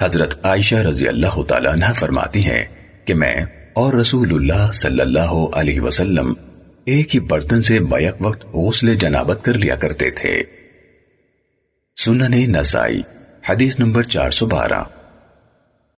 حضرت عائشہ رضی اللہ تعالیٰ عنہ فرماتی ہیں کہ میں اور رسول اللہ صلی اللہ علیہ وسلم ایک ہی برتن سے بیک وقت غسل جنابت کر لیا کرتے تھے۔ سنن نسائی، حدیث نمبر چار سو بارہ۔